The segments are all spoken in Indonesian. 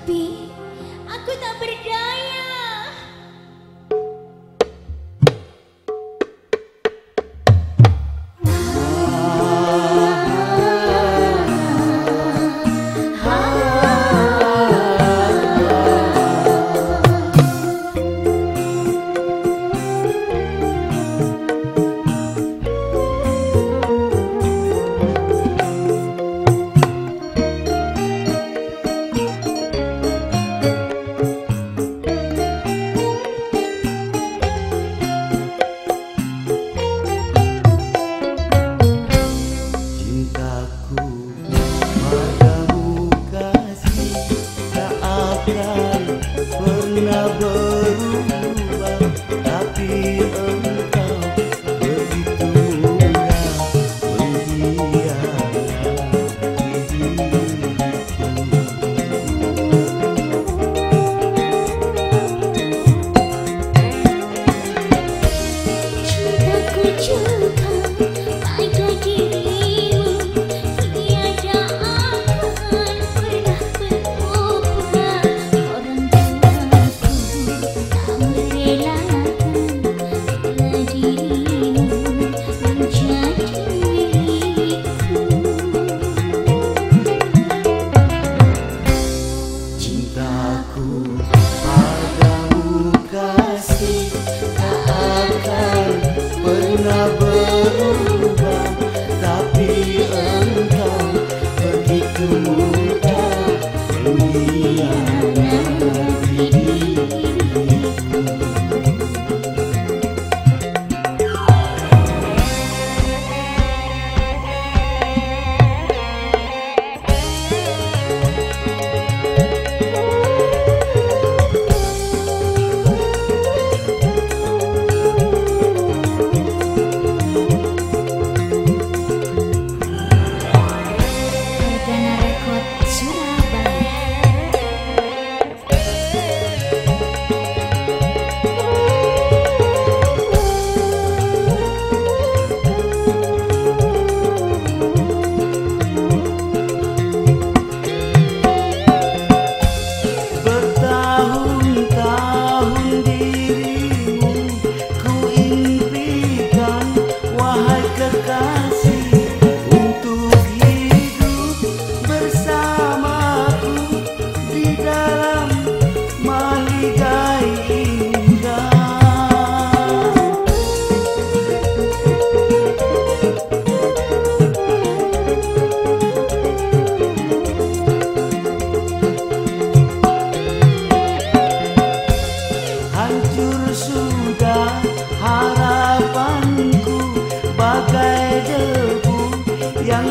Tapi aku tak berdaya.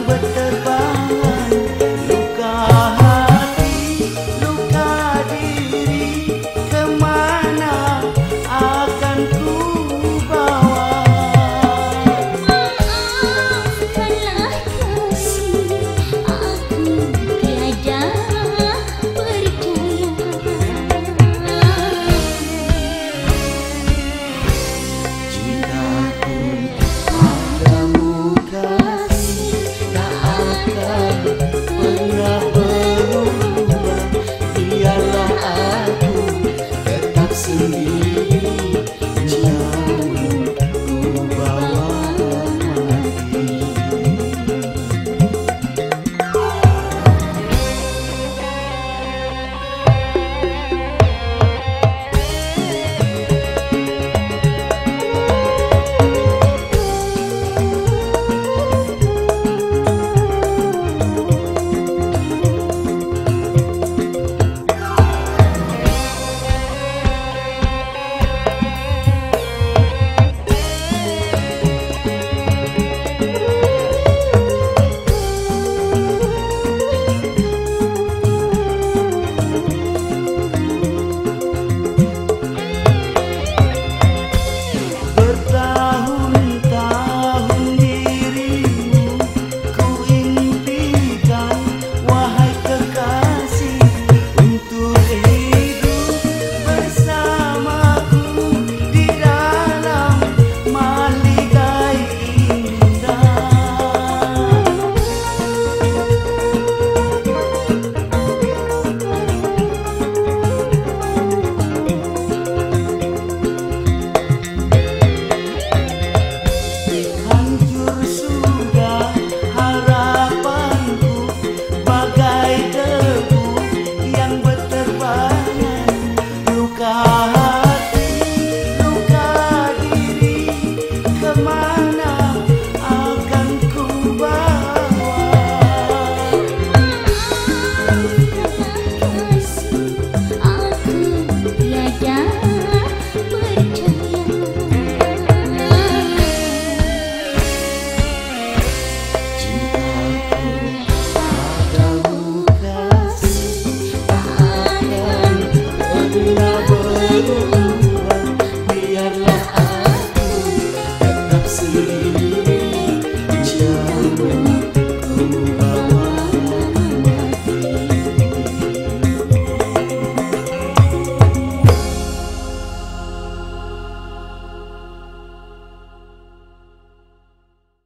Berterbang